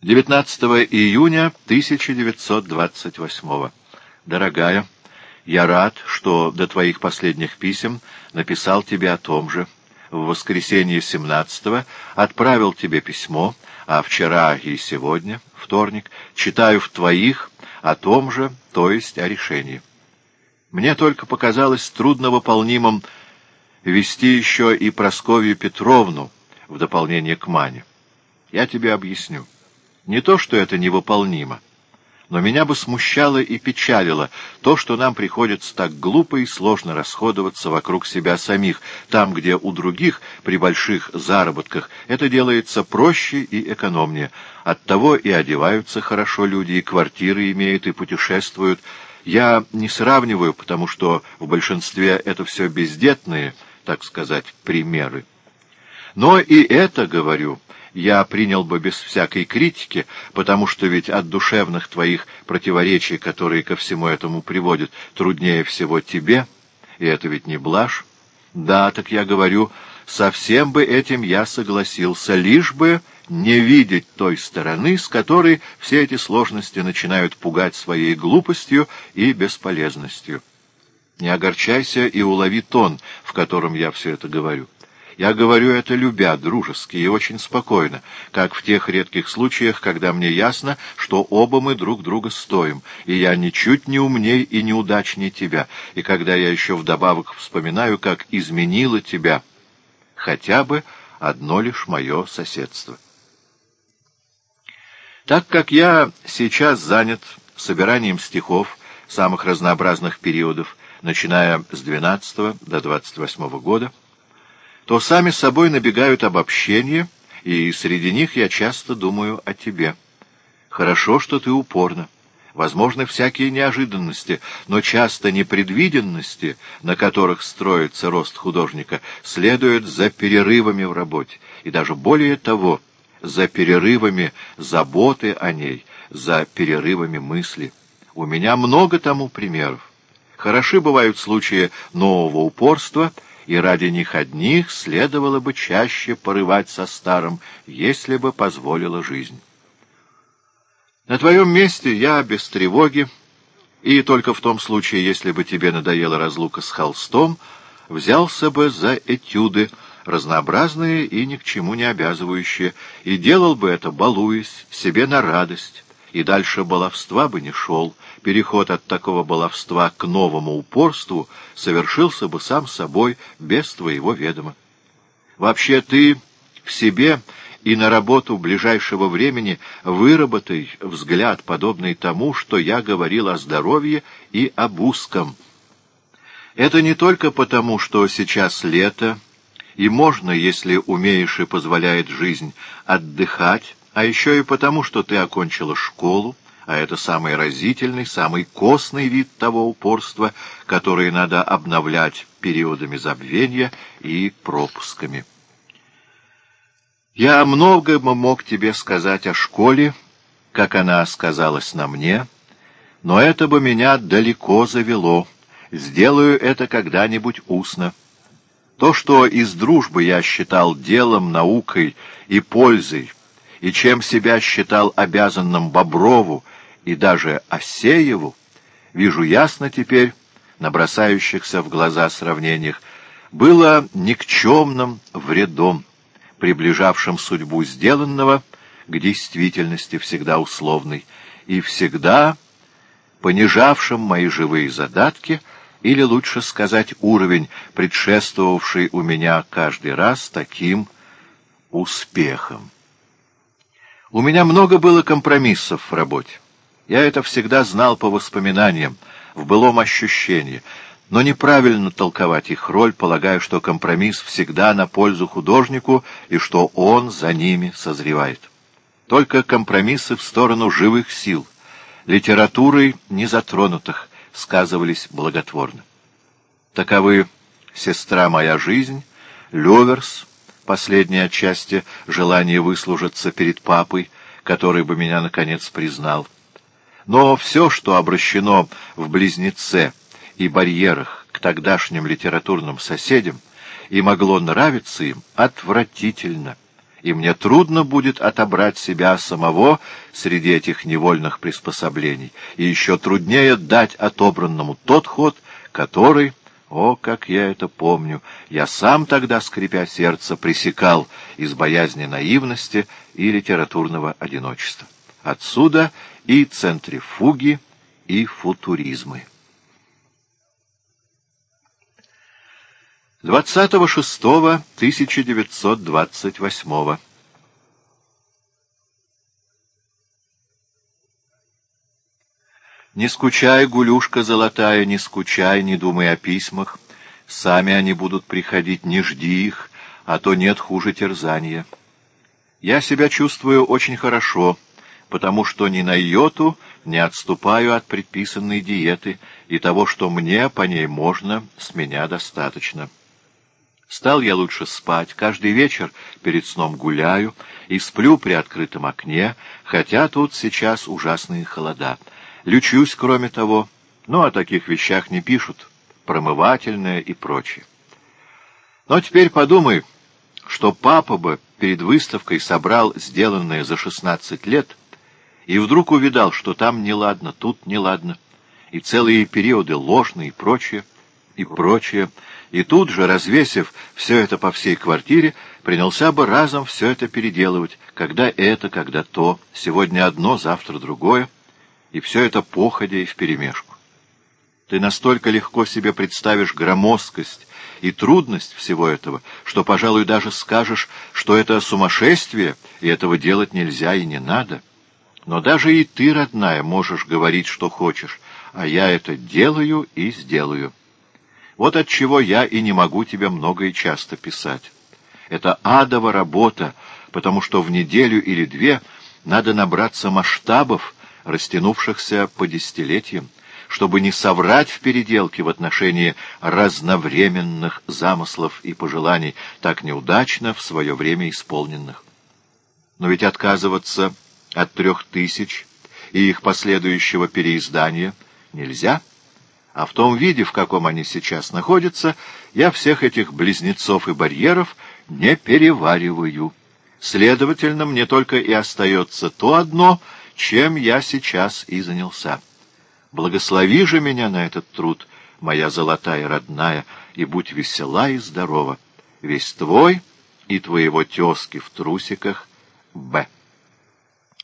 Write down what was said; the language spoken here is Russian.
19 июня 1928. Дорогая, я рад, что до твоих последних писем написал тебе о том же. В воскресенье 17 отправил тебе письмо, а вчера и сегодня, вторник, читаю в твоих о том же, то есть о решении. Мне только показалось трудновыполнимым вести еще и Просковью Петровну в дополнение к Мане. Я тебе объясню. Не то, что это невыполнимо, но меня бы смущало и печалило то, что нам приходится так глупо и сложно расходоваться вокруг себя самих, там, где у других при больших заработках это делается проще и экономнее. Оттого и одеваются хорошо люди, и квартиры имеют, и путешествуют. Я не сравниваю, потому что в большинстве это все бездетные, так сказать, примеры. Но и это, говорю, я принял бы без всякой критики, потому что ведь от душевных твоих противоречий, которые ко всему этому приводят, труднее всего тебе, и это ведь не блажь. Да, так я говорю, совсем бы этим я согласился, лишь бы не видеть той стороны, с которой все эти сложности начинают пугать своей глупостью и бесполезностью. Не огорчайся и улови тон, в котором я все это говорю. Я говорю это любя, дружески и очень спокойно, как в тех редких случаях, когда мне ясно, что оба мы друг друга стоим, и я ничуть не умней и неудачнее тебя, и когда я еще вдобавок вспоминаю, как изменило тебя хотя бы одно лишь мое соседство. Так как я сейчас занят собиранием стихов самых разнообразных периодов, начиная с 12 до 28 года, то сами собой набегают обобщения, и среди них я часто думаю о тебе. Хорошо, что ты упорна. Возможны всякие неожиданности, но часто непредвиденности, на которых строится рост художника, следуют за перерывами в работе, и даже более того, за перерывами заботы о ней, за перерывами мысли. У меня много тому примеров. Хороши бывают случаи нового упорства — и ради них одних следовало бы чаще порывать со старым, если бы позволила жизнь. На твоем месте я без тревоги, и только в том случае, если бы тебе надоела разлука с холстом, взялся бы за этюды, разнообразные и ни к чему не обязывающие, и делал бы это, балуясь, себе на радость, и дальше баловства бы не шел, переход от такого баловства к новому упорству совершился бы сам собой без твоего ведома. Вообще ты в себе и на работу ближайшего времени выработай взгляд, подобный тому, что я говорил о здоровье и об узком. Это не только потому, что сейчас лето, и можно, если умеешь и позволяет жизнь, отдыхать, а еще и потому, что ты окончила школу, а это самый разительный, самый костный вид того упорства, которое надо обновлять периодами забвения и пропусками. Я много мог тебе сказать о школе, как она сказалась на мне, но это бы меня далеко завело. Сделаю это когда-нибудь устно. То, что из дружбы я считал делом, наукой и пользой, и чем себя считал обязанным Боброву и даже Осееву, вижу ясно теперь, на бросающихся в глаза сравнениях, было никчемным вредом, приближавшим судьбу сделанного к действительности всегда условной и всегда понижавшим мои живые задатки, или, лучше сказать, уровень, предшествовавший у меня каждый раз таким успехом. У меня много было компромиссов в работе. Я это всегда знал по воспоминаниям, в былом ощущении, но неправильно толковать их роль, полагая, что компромисс всегда на пользу художнику и что он за ними созревает. Только компромиссы в сторону живых сил, литературой незатронутых, сказывались благотворно. Таковы «Сестра моя жизнь», «Леверс», последней отчасти желание выслужиться перед папой, который бы меня, наконец, признал. Но все, что обращено в близнеце и барьерах к тогдашним литературным соседям, и могло нравиться им, отвратительно, и мне трудно будет отобрать себя самого среди этих невольных приспособлений, и еще труднее дать отобранному тот ход, который, о, как я это помню, я сам тогда, скрипя сердце, пресекал из боязни наивности и литературного одиночества. Отсюда и центрифуги, и футуризмы. 26.1928 Не скучай, гулюшка золотая, не скучай, не думай о письмах. Сами они будут приходить, не жди их, а то нет хуже терзания. Я себя чувствую очень хорошо, потому что ни на йоту не отступаю от предписанной диеты и того, что мне по ней можно, с меня достаточно. Стал я лучше спать, каждый вечер перед сном гуляю и сплю при открытом окне, хотя тут сейчас ужасные холода. Лючусь, кроме того, но о таких вещах не пишут, промывательное и прочее. Но теперь подумай, что папа бы перед выставкой собрал сделанное за шестнадцать лет и вдруг увидал, что там неладно, тут неладно, и целые периоды ложные и прочее, и прочее, и тут же, развесив все это по всей квартире, принялся бы разом все это переделывать, когда это, когда то, сегодня одно, завтра другое, и все это походя и вперемешку. Ты настолько легко себе представишь громоздкость и трудность всего этого, что, пожалуй, даже скажешь, что это сумасшествие, и этого делать нельзя и не надо. Но даже и ты, родная, можешь говорить, что хочешь, а я это делаю и сделаю. Вот от чего я и не могу тебе много и часто писать. Это адова работа, потому что в неделю или две надо набраться масштабов, растянувшихся по десятилетиям, чтобы не соврать в переделке в отношении разновременных замыслов и пожеланий, так неудачно в свое время исполненных. Но ведь отказываться от трех тысяч и их последующего переиздания нельзя — а в том виде, в каком они сейчас находятся, я всех этих близнецов и барьеров не перевариваю. Следовательно, мне только и остается то одно, чем я сейчас и занялся. Благослови же меня на этот труд, моя золотая родная, и будь весела и здорова. Весь твой и твоего тезки в трусиках Б.